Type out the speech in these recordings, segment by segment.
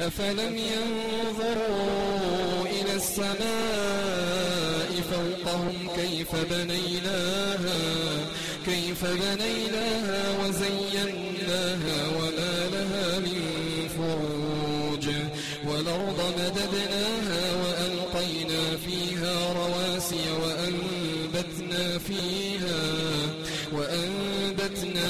أفلم ينظروا إلى السماء فوقهم كيف بنيناها كيف بنيناها وزيناها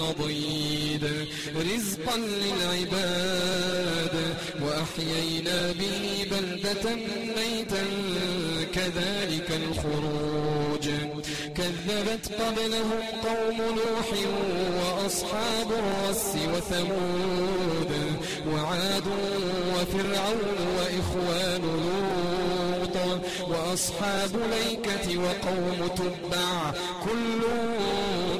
نضيد رزقا للعباد. وأحيينا به بلدة ميتا كذلك الخروج. كذبت قبلهم قوم نوح وأصحاب الرس وثمود وعاد وفرعون وإخوان لوط. وأصحاب ليكة وقوم تبع كل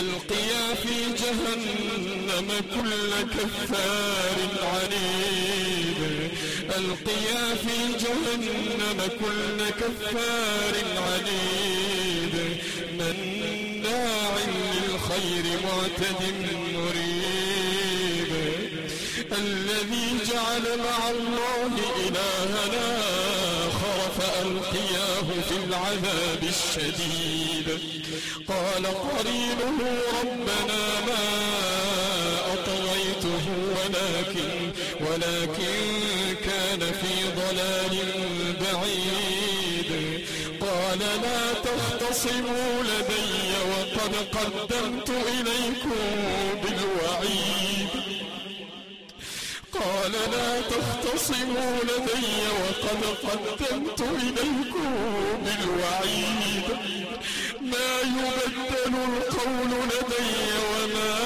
ألقيا في جهنم كل كفار عنيد. ألقيا في جهنم كل كفار عنيد. مناع للخير معتد مريب. الذي جعل مع الله إلهنا فألقياه في العذاب الشديد. قال قرينه ربنا ما أطغيته ولكن ولكن كان في ضلال بعيد. قال لا تختصموا لدي وقد قدمت إليكم بالوعيد قال لا تختصموا لدي وقد قدمت إليكم بالوعيد ما يبدل القول لدي وما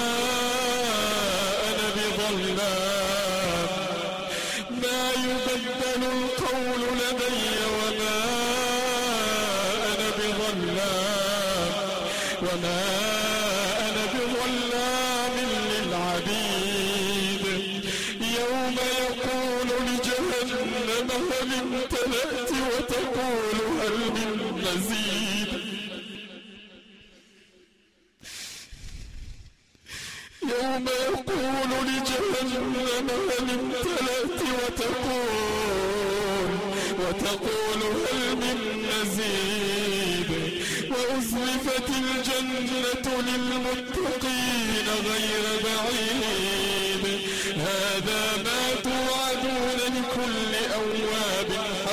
أنا بظلام. ما يبدل القول لدي وما أنا بظلام. وما هل امتلأت وتقول هل من مزيد يوم يقول لجهنم هل امتلأت وتقول وتقول هل من مزيد وأزلفت الجنة للمتقين غير بعيد هذا ما توعدون لكل أواب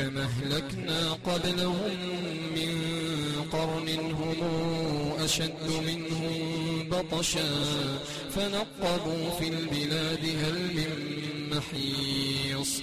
وكم أهلكنا قبلهم من قرن هم أشد منهم بطشا فنقبوا في البلاد هل من محيص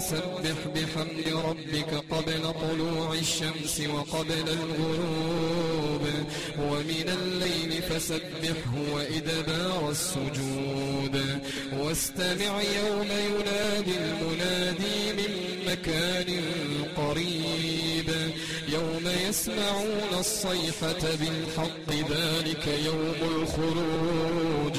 وسبح بحمد ربك قبل طلوع الشمس وقبل الغروب ومن الليل فسبحه وإدبار السجود واستمع يوم ينادي المنادي من مكان قريب يوم يسمعون الصيحة بالحق ذلك يوم الخروج